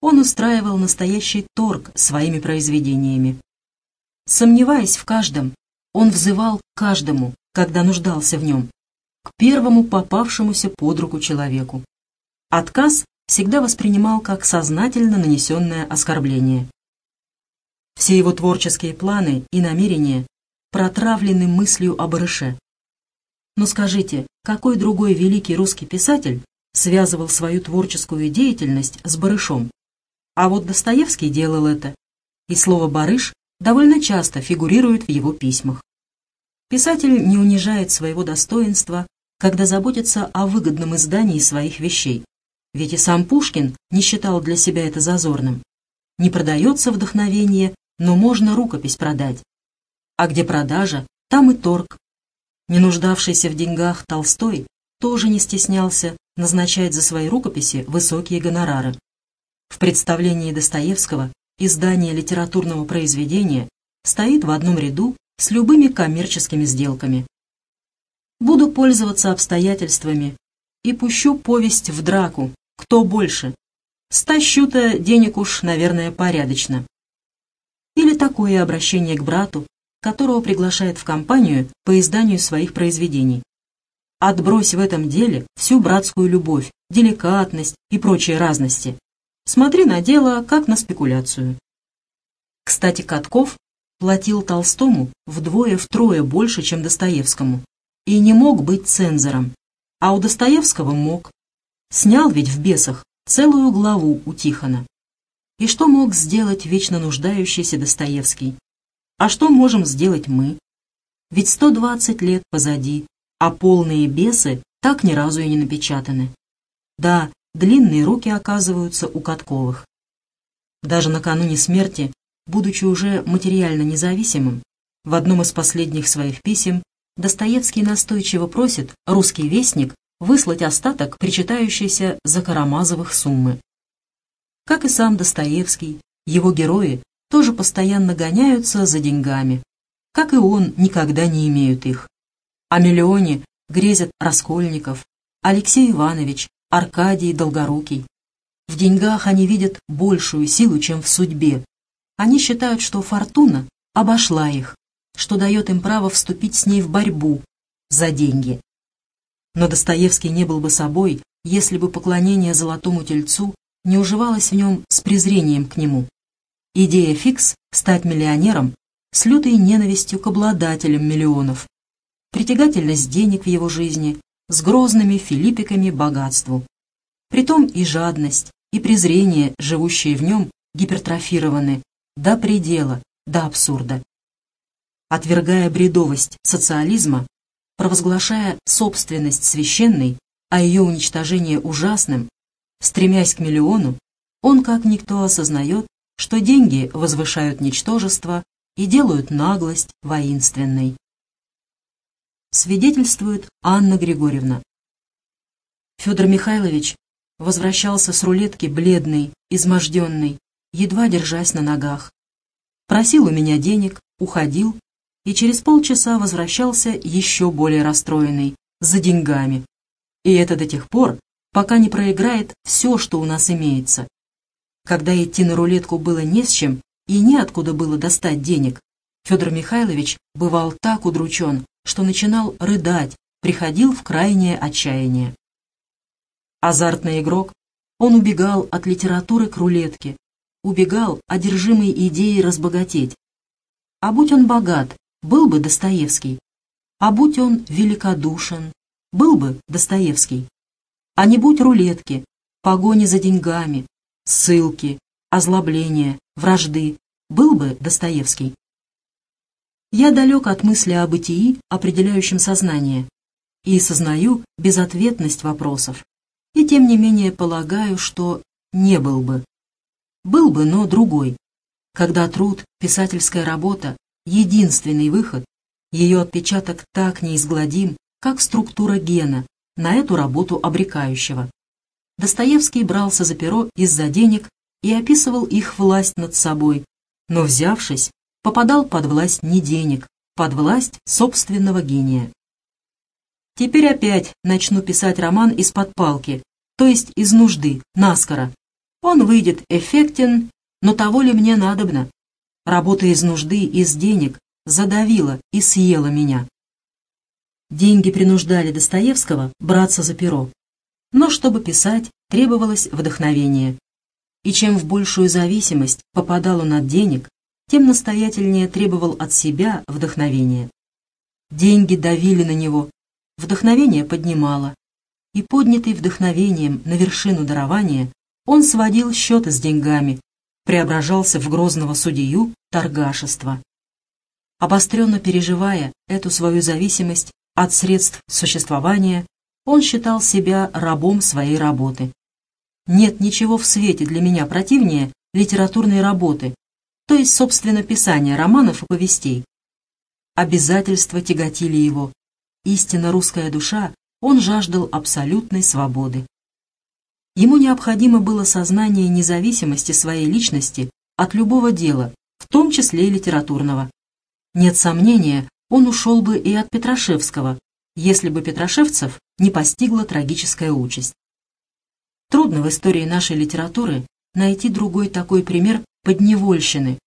[SPEAKER 1] Он устраивал настоящий торг своими произведениями. Сомневаясь в каждом, он взывал к каждому, когда нуждался в нем, к первому попавшемуся под руку человеку. Отказ всегда воспринимал как сознательно нанесенное оскорбление. Все его творческие планы и намерения протравлены мыслью о барыше. Но скажите, какой другой великий русский писатель связывал свою творческую деятельность с барышом? А вот Достоевский делал это, и слово «барыш» довольно часто фигурирует в его письмах. Писатель не унижает своего достоинства, когда заботится о выгодном издании своих вещей. Ведь и сам Пушкин не считал для себя это зазорным. Не продается вдохновение, но можно рукопись продать. А где продажа, там и торг. Не нуждавшийся в деньгах Толстой тоже не стеснялся назначать за свои рукописи высокие гонорары. В представлении Достоевского издание литературного произведения стоит в одном ряду с любыми коммерческими сделками. Буду пользоваться обстоятельствами и пущу повесть в драку, кто больше. Стащу-то денег уж, наверное, порядочно. Или такое обращение к брату, которого приглашает в компанию по изданию своих произведений. Отбрось в этом деле всю братскую любовь, деликатность и прочие разности. Смотри на дело, как на спекуляцию. Кстати, Катков платил Толстому вдвое-втрое больше, чем Достоевскому, и не мог быть цензором, а у Достоевского мог. Снял ведь в «Бесах» целую главу у Тихона. И что мог сделать вечно нуждающийся Достоевский? А что можем сделать мы? Ведь 120 лет позади, а полные бесы так ни разу и не напечатаны. Да, длинные руки оказываются у Катковых. Даже накануне смерти Будучи уже материально независимым, в одном из последних своих писем Достоевский настойчиво просит «Русский вестник» выслать остаток причитающейся за Карамазовых суммы. Как и сам Достоевский, его герои тоже постоянно гоняются за деньгами. Как и он, никогда не имеют их. О миллионе грезят Раскольников, Алексей Иванович, Аркадий Долгорукий. В деньгах они видят большую силу, чем в судьбе, они считают, что фортуна обошла их, что дает им право вступить с ней в борьбу за деньги. Но Достоевский не был бы собой, если бы поклонение золотому тельцу не уживалось в нем с презрением к нему. Идея фикс — стать миллионером с лютой ненавистью к обладателям миллионов, притягательность денег в его жизни с грозными филиппиками богатству. Притом и жадность, и презрение, живущие в нем, гипертрофированы до предела, до абсурда. Отвергая бредовость социализма, провозглашая собственность священной, а ее уничтожение ужасным, стремясь к миллиону, он как никто осознает, что деньги возвышают ничтожество и делают наглость воинственной. Свидетельствует Анна Григорьевна. Федор Михайлович возвращался с рулетки бледный, изможденный, едва держась на ногах. Просил у меня денег, уходил и через полчаса возвращался еще более расстроенный, за деньгами. И это до тех пор, пока не проиграет все, что у нас имеется. Когда идти на рулетку было не с чем и неоткуда было достать денег, Федор Михайлович бывал так удручен, что начинал рыдать, приходил в крайнее отчаяние. Азартный игрок, он убегал от литературы к рулетке, убегал, одержимый идеей разбогатеть. А будь он богат, был бы Достоевский. А будь он великодушен, был бы Достоевский. А не будь рулетки, погони за деньгами, ссылки, озлобления, вражды, был бы Достоевский. Я далек от мысли о бытии, определяющем сознание, и сознаю безответность вопросов, и тем не менее полагаю, что не был бы. Был бы, но другой. Когда труд, писательская работа — единственный выход, ее отпечаток так неизгладим, как структура гена, на эту работу обрекающего. Достоевский брался за перо из-за денег и описывал их власть над собой, но, взявшись, попадал под власть не денег, под власть собственного гения. Теперь опять начну писать роман из-под палки, то есть из нужды, наскоро. Он выйдет эффектен, но того ли мне надобно? Работа из нужды, из денег задавила и съела меня. Деньги принуждали Достоевского браться за перо. Но чтобы писать, требовалось вдохновение. И чем в большую зависимость попадал он от денег, тем настоятельнее требовал от себя вдохновения. Деньги давили на него, вдохновение поднимало, и поднятый вдохновением на вершину дарования, он сводил счеты с деньгами, преображался в грозного судью торгашества. Обостренно переживая эту свою зависимость от средств существования, он считал себя рабом своей работы. Нет ничего в свете для меня противнее литературной работы, то есть, собственно, писания романов и повестей. Обязательства тяготили его. Истинно русская душа он жаждал абсолютной свободы. Ему необходимо было сознание независимости своей личности от любого дела, в том числе и литературного. Нет сомнения, он ушел бы и от Петрашевского, если бы Петрашевцев не постигла трагическая участь. Трудно в истории нашей литературы найти другой такой пример подневольщины,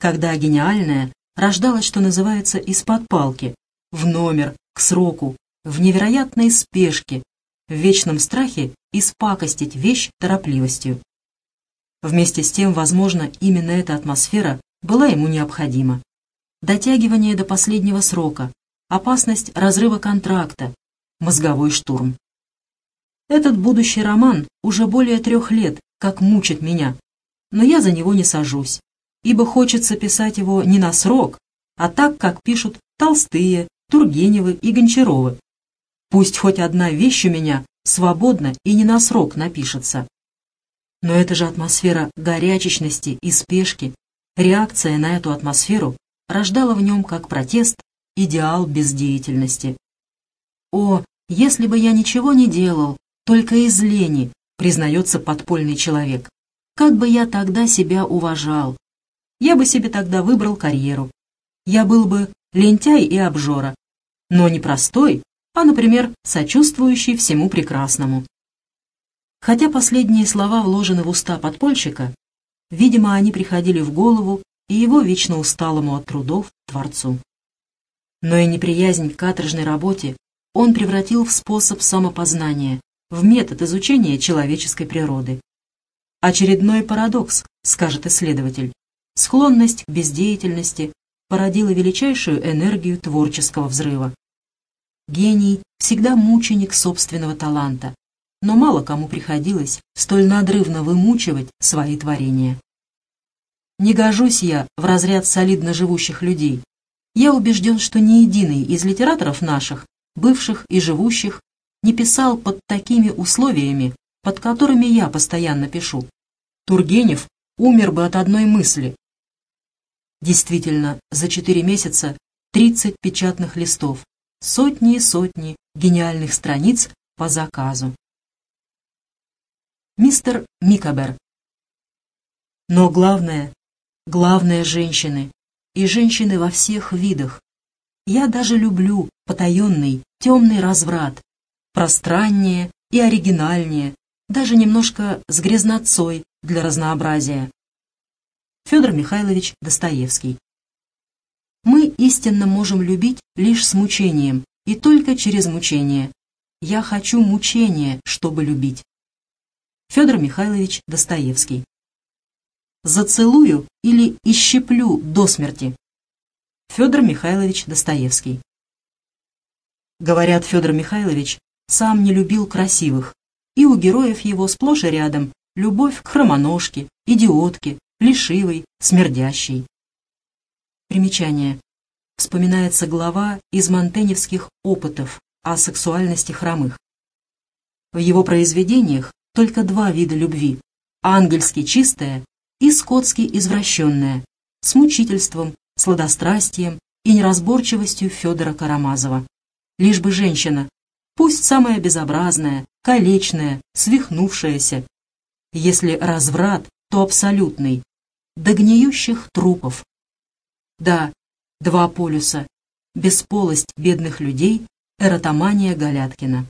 [SPEAKER 1] когда гениальное рождалось, что называется, из-под палки, в номер, к сроку, в невероятной спешке, в вечном страхе испакостить вещь торопливостью. Вместе с тем, возможно, именно эта атмосфера была ему необходима. Дотягивание до последнего срока, опасность разрыва контракта, мозговой штурм. Этот будущий роман уже более трех лет как мучит меня, но я за него не сажусь, ибо хочется писать его не на срок, а так, как пишут Толстые, Тургеневы и Гончаровы, Пусть хоть одна вещь у меня свободно и не на срок напишется. Но это же атмосфера горячечности и спешки. Реакция на эту атмосферу рождала в нем как протест идеал бездеятельности. О, если бы я ничего не делал, только из лени, признается подпольный человек, как бы я тогда себя уважал? Я бы себе тогда выбрал карьеру. Я был бы лентяй и обжора, но не простой, а, например, сочувствующий всему прекрасному. Хотя последние слова вложены в уста подпольщика, видимо, они приходили в голову и его вечно усталому от трудов Творцу. Но и неприязнь к каторжной работе он превратил в способ самопознания, в метод изучения человеческой природы. Очередной парадокс, скажет исследователь. Склонность к бездеятельности породила величайшую энергию творческого взрыва. Гений всегда мученик собственного таланта, но мало кому приходилось столь надрывно вымучивать свои творения. Не гожусь я в разряд солидно живущих людей. Я убежден, что ни единый из литераторов наших, бывших и живущих, не писал под такими условиями, под которыми я постоянно пишу. Тургенев умер бы от одной мысли. Действительно, за четыре месяца 30 печатных листов, сотни и сотни гениальных страниц по заказу. Мистер Микабер. Но главное, главное женщины, и женщины во всех видах. Я даже люблю потаенный, темный разврат, пространнее и оригинальнее, даже немножко с грязнотцой для разнообразия. Федор Михайлович Достоевский. Мы истинно можем любить лишь с мучением, и только через мучение. Я хочу мучения, чтобы любить. Федор Михайлович Достоевский. Зацелую или исщеплю до смерти. Федор Михайлович Достоевский. Говорят, Федор Михайлович сам не любил красивых, и у героев его сплошь и рядом любовь к хромоножке, идиотке, плешивой, смердящей. Примечание. Вспоминается глава из монтеневских опытов о сексуальности хромых. В его произведениях только два вида любви – ангельски чистая и скотски извращенная, с мучительством, сладострастием и неразборчивостью Федора Карамазова. Лишь бы женщина, пусть самая безобразная, колечная, свихнувшаяся. Если разврат, то абсолютный, до гниющих трупов. Да, два полюса, бесполость бедных людей, эротомания Галяткина.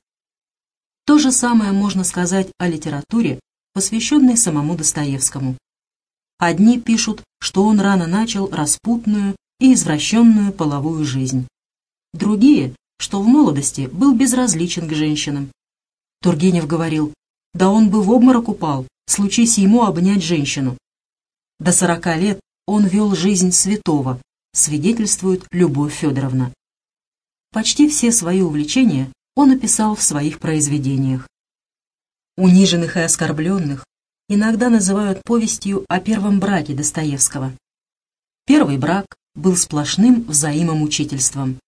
[SPEAKER 1] То же самое можно сказать о литературе, посвященной самому Достоевскому. Одни пишут, что он рано начал распутную и извращенную половую жизнь. Другие, что в молодости был безразличен к женщинам. Тургенев говорил, да он бы в обморок упал, случись ему обнять женщину. До сорока лет он вел жизнь святого, свидетельствует Любовь Федоровна. Почти все свои увлечения он описал в своих произведениях. Униженных и оскорбленных иногда называют повестью о первом браке Достоевского. Первый брак был сплошным взаимомучительством.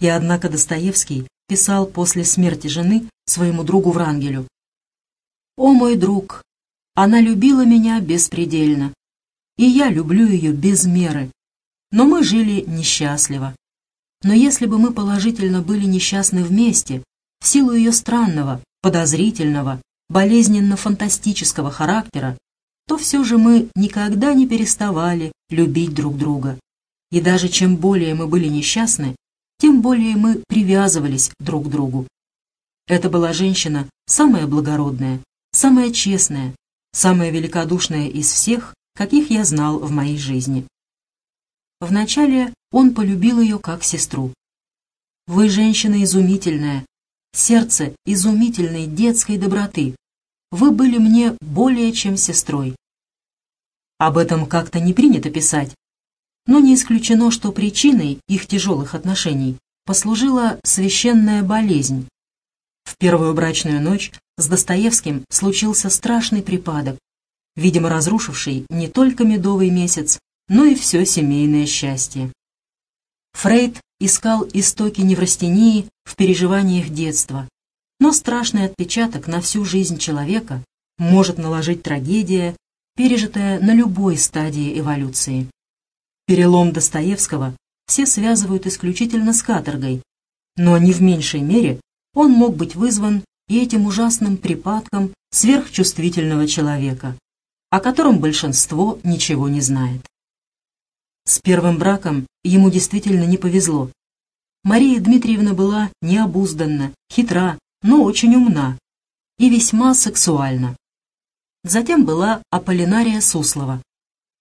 [SPEAKER 1] И однако Достоевский писал после смерти жены своему другу Врангелю. «О мой друг, она любила меня беспредельно, и я люблю ее без меры, но мы жили несчастливо. Но если бы мы положительно были несчастны вместе, в силу ее странного, подозрительного, болезненно-фантастического характера, то все же мы никогда не переставали любить друг друга. И даже чем более мы были несчастны, тем более мы привязывались друг к другу. Это была женщина самая благородная, самая честная, самая великодушная из всех, каких я знал в моей жизни. Вначале он полюбил ее как сестру. «Вы женщина изумительная, сердце изумительной детской доброты, вы были мне более чем сестрой. Об этом как-то не принято писать, но не исключено, что причиной их тяжелых отношений послужила священная болезнь. В первую брачную ночь с Достоевским случился страшный припадок, видимо разрушивший не только медовый месяц, но и все семейное счастье. Фрейд искал истоки неврастении в переживаниях детства, но страшный отпечаток на всю жизнь человека может наложить трагедия, пережитая на любой стадии эволюции. Перелом Достоевского все связывают исключительно с каторгой, но не в меньшей мере он мог быть вызван и этим ужасным припадком сверхчувствительного человека, о котором большинство ничего не знает. С первым браком ему действительно не повезло. Мария Дмитриевна была необузданна, хитра, но очень умна и весьма сексуальна. Затем была Аполлинария Суслова.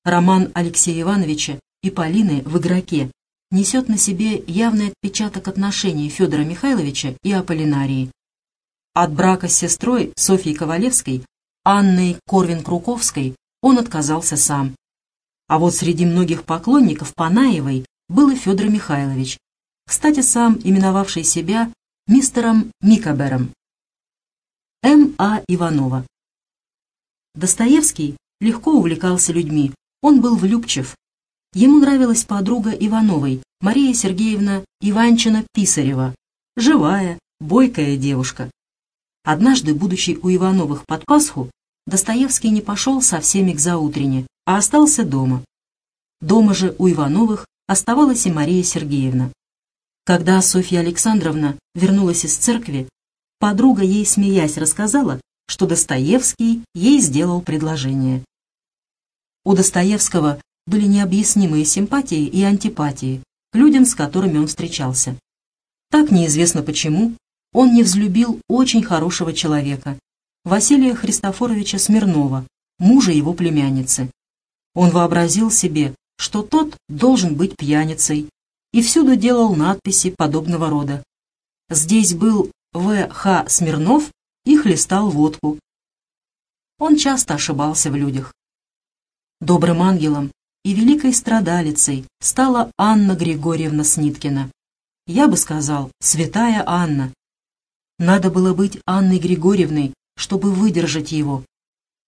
[SPEAKER 1] Роман Алексея Ивановича и Полины в «Игроке» несет на себе явный отпечаток отношений Федора Михайловича и Аполлинарии. От брака с сестрой Софьей Ковалевской, Анной Корвин-Круковской, он отказался сам. А вот среди многих поклонников Панаевой был и Федор Михайлович, кстати, сам именовавший себя мистером Микабером. М. А. Иванова. Достоевский легко увлекался людьми, он был влюбчив. Ему нравилась подруга Ивановой, Мария Сергеевна Иванчина-Писарева, живая, бойкая девушка. Однажды, будучи у Ивановых под Пасху, Достоевский не пошел со всеми к заутрене, а остался дома. Дома же у Ивановых оставалась и Мария Сергеевна. Когда Софья Александровна вернулась из церкви, подруга ей, смеясь, рассказала, что Достоевский ей сделал предложение. У Достоевского были необъяснимые симпатии и антипатии к людям, с которыми он встречался. Так неизвестно почему он не взлюбил очень хорошего человека, Василия Христофоровича Смирнова, мужа его племянницы. Он вообразил себе, что тот должен быть пьяницей, и всюду делал надписи подобного рода. Здесь был В. Х. Смирнов и хлестал водку. Он часто ошибался в людях. Добрым ангелом и великой страдалицей стала Анна Григорьевна Сниткина. Я бы сказал, святая Анна. Надо было быть Анной Григорьевной, чтобы выдержать его.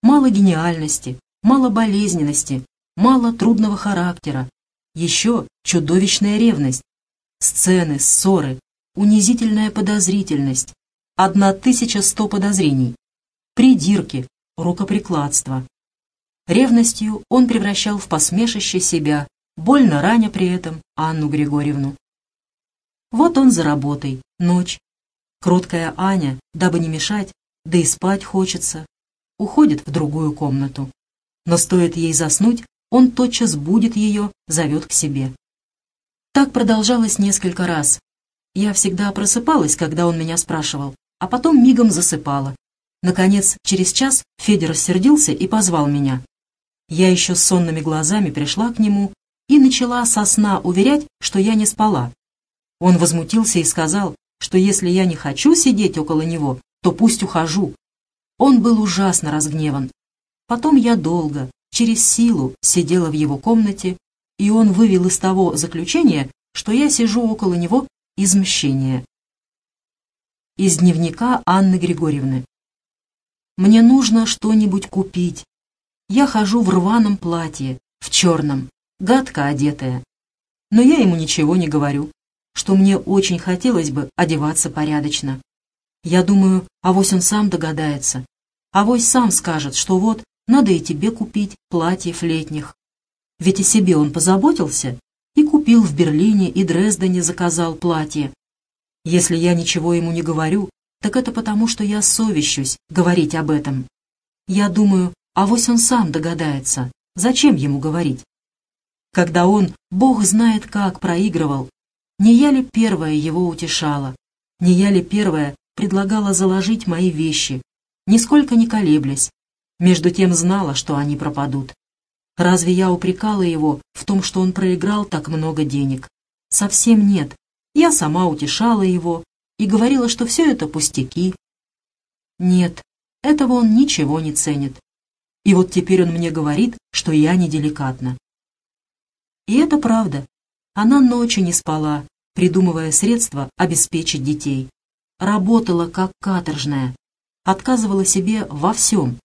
[SPEAKER 1] Мало гениальности, мало болезненности, мало трудного характера, еще чудовищная ревность, сцены, ссоры, унизительная подозрительность, одна тысяча сто подозрений, придирки, рукоприкладство. Ревностью он превращал в посмешище себя, больно раня при этом Анну Григорьевну. Вот он за работой, ночь. Кроткая Аня, дабы не мешать, да и спать хочется, уходит в другую комнату. Но стоит ей заснуть, он тотчас будет ее, зовет к себе. Так продолжалось несколько раз. Я всегда просыпалась, когда он меня спрашивал, а потом мигом засыпала. Наконец, через час Федя рассердился и позвал меня. Я еще с сонными глазами пришла к нему и начала со сна уверять, что я не спала. Он возмутился и сказал, что если я не хочу сидеть около него, то пусть ухожу. Он был ужасно разгневан. Потом я долго, через силу, сидела в его комнате, и он вывел из того заключения, что я сижу около него из мщения. Из дневника Анны Григорьевны. «Мне нужно что-нибудь купить. Я хожу в рваном платье, в черном, гадко одетая. Но я ему ничего не говорю, что мне очень хотелось бы одеваться порядочно. Я думаю, авось он сам догадается. Авось сам скажет, что вот, надо и тебе купить платьев летних. Ведь о себе он позаботился и купил в Берлине и Дрездене заказал платье. Если я ничего ему не говорю, так это потому, что я совещусь говорить об этом. Я думаю, авось он сам догадается, зачем ему говорить. Когда он, бог знает как, проигрывал, не я ли первая его утешала, не я ли первая предлагала заложить мои вещи, нисколько не колеблясь, между тем знала, что они пропадут. Разве я упрекала его в том, что он проиграл так много денег? Совсем нет. Я сама утешала его и говорила, что все это пустяки. Нет, этого он ничего не ценит. И вот теперь он мне говорит, что я неделикатна. И это правда. Она ночи не спала, придумывая средства обеспечить детей работала как каторжная, отказывала себе во всем.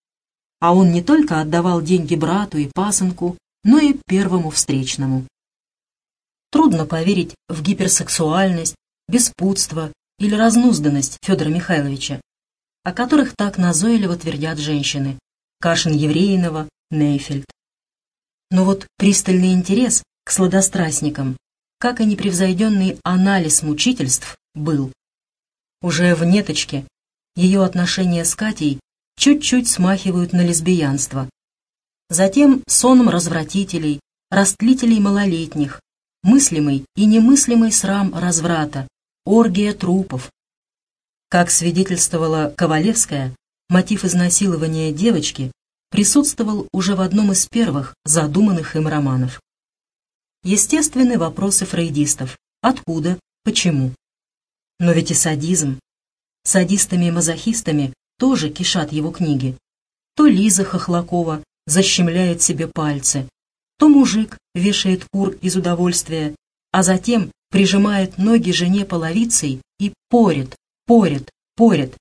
[SPEAKER 1] А он не только отдавал деньги брату и пасынку, но и первому встречному. Трудно поверить в гиперсексуальность, беспутство или разнузданность Федора Михайловича, о которых так назойливо твердят женщины Кашин Евреинова, Нейфельд. Но вот пристальный интерес к сладострастникам, как и непревзойденный анализ мучительств, был. Уже в неточке ее отношения с Катей чуть-чуть смахивают на лесбиянство. Затем соном развратителей, растлителей малолетних, мыслимый и немыслимый срам разврата, оргия трупов. Как свидетельствовала Ковалевская, мотив изнасилования девочки присутствовал уже в одном из первых задуманных им романов. Естественны вопросы фрейдистов. Откуда? Почему? Но ведь и садизм. Садистами и мазохистами тоже кишат его книги. То Лиза Хохлакова защемляет себе пальцы, то мужик вешает кур из удовольствия, а затем прижимает ноги жене половицей и порит, порит, порит.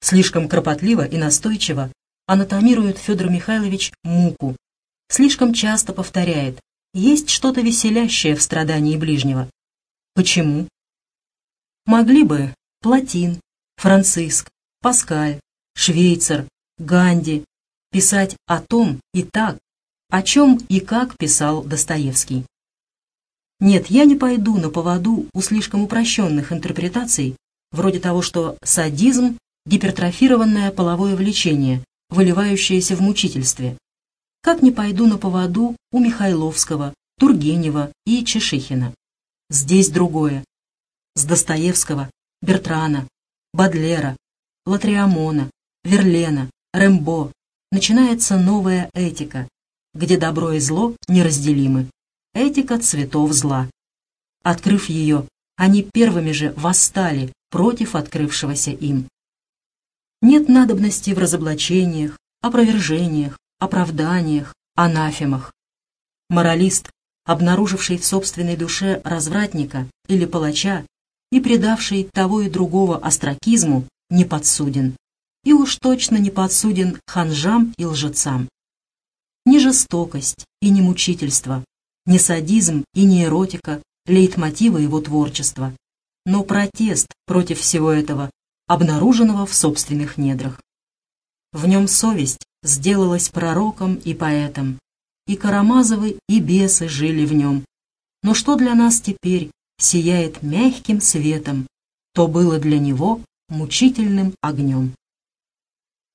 [SPEAKER 1] Слишком кропотливо и настойчиво анатомирует Федор Михайлович муку. Слишком часто повторяет, есть что-то веселящее в страдании ближнего. Почему? Могли бы Платин, Франциск, Паскаль, Швейцар, Ганди, писать о том и так, о чем и как писал Достоевский. Нет, я не пойду на поводу у слишком упрощенных интерпретаций, вроде того, что садизм – гипертрофированное половое влечение, выливающееся в мучительстве. Как не пойду на поводу у Михайловского, Тургенева и Чешихина. Здесь другое. С Достоевского, Бертрана, Бадлера, Латриамона, Верлена, Рембо начинается новая этика, где добро и зло неразделимы. Этика цветов зла. Открыв ее, они первыми же восстали против открывшегося им. Нет надобности в разоблачениях, опровержениях, оправданиях, анафемах. Моралист, обнаруживший в собственной душе развратника или палача и предавший того и другого остракизму, не подсуден. И уж точно не подсуден ханжам и лжецам. Ни жестокость и ни мучительство, ни садизм и ни эротика – лейтмотивы его творчества, но протест против всего этого, обнаруженного в собственных недрах. В нем совесть сделалась пророком и поэтом, и Карамазовы, и бесы жили в нем. Но что для нас теперь сияет мягким светом, то было для него мучительным огнем.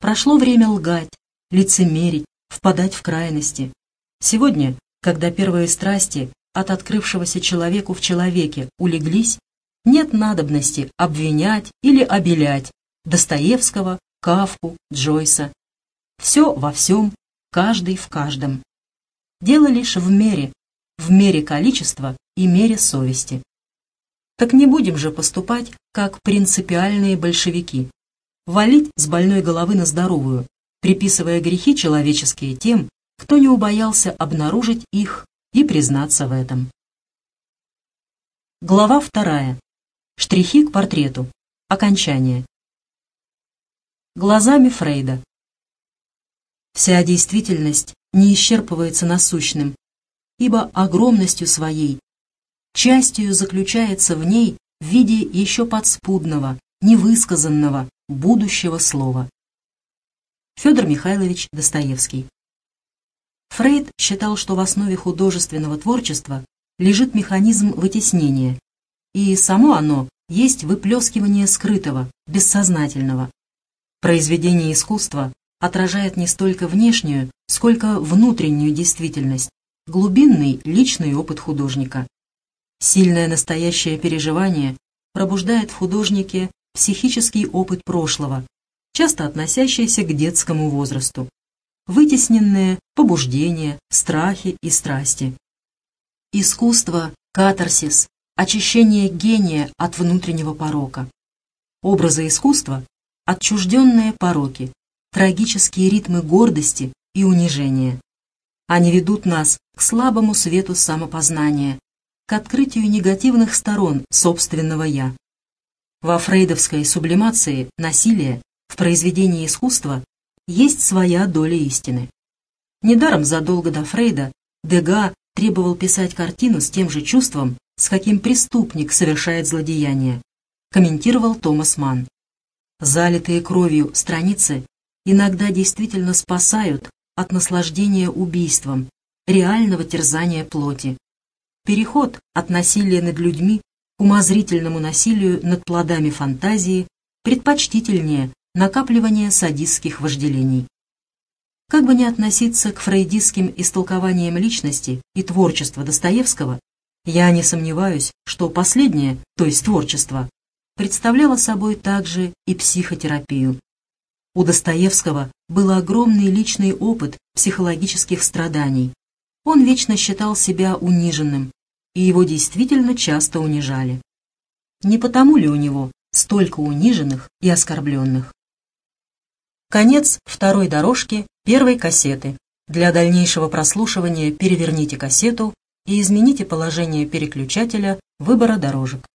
[SPEAKER 1] Прошло время лгать, лицемерить, впадать в крайности. Сегодня, когда первые страсти от открывшегося человеку в человеке улеглись, нет надобности обвинять или обелять Достоевского, Кавку, Джойса. Все во всем, каждый в каждом. Дело лишь в мере, в мере количества и мере совести. Так не будем же поступать, как принципиальные большевики. Валить с больной головы на здоровую, приписывая грехи человеческие тем, кто не убоялся обнаружить их и признаться в этом. Глава вторая. Штрихи к портрету. Окончание. Глазами Фрейда. Вся действительность не исчерпывается насущным, ибо огромностью своей, частью заключается в ней в виде еще подспудного, невысказанного, будущего слова. Федор Михайлович Достоевский Фрейд считал, что в основе художественного творчества лежит механизм вытеснения, и само оно есть выплескивание скрытого, бессознательного. Произведение искусства отражает не столько внешнюю, сколько внутреннюю действительность, глубинный личный опыт художника. Сильное настоящее переживание пробуждает в художнике психический опыт прошлого, часто относящийся к детскому возрасту, вытесненные побуждения, страхи и страсти. Искусство – катарсис, очищение гения от внутреннего порока. Образы искусства – отчужденные пороки, трагические ритмы гордости и унижения. Они ведут нас к слабому свету самопознания, к открытию негативных сторон собственного «я». Во фрейдовской сублимации насилия в произведении искусства есть своя доля истины. Недаром задолго до Фрейда Дега требовал писать картину с тем же чувством, с каким преступник совершает злодеяние, комментировал Томас Манн. Залитые кровью страницы иногда действительно спасают от наслаждения убийством, реального терзания плоти. Переход от насилия над людьми к умозрительному насилию над плодами фантазии предпочтительнее накапливания садистских вожделений. Как бы ни относиться к фрейдистским истолкованиям личности и творчества Достоевского, я не сомневаюсь, что последнее, то есть творчество, представляло собой также и психотерапию. У Достоевского был огромный личный опыт психологических страданий. Он вечно считал себя униженным, и его действительно часто унижали. Не потому ли у него столько униженных и оскорбленных? Конец второй дорожки первой кассеты. Для дальнейшего прослушивания переверните кассету и измените положение переключателя выбора дорожек.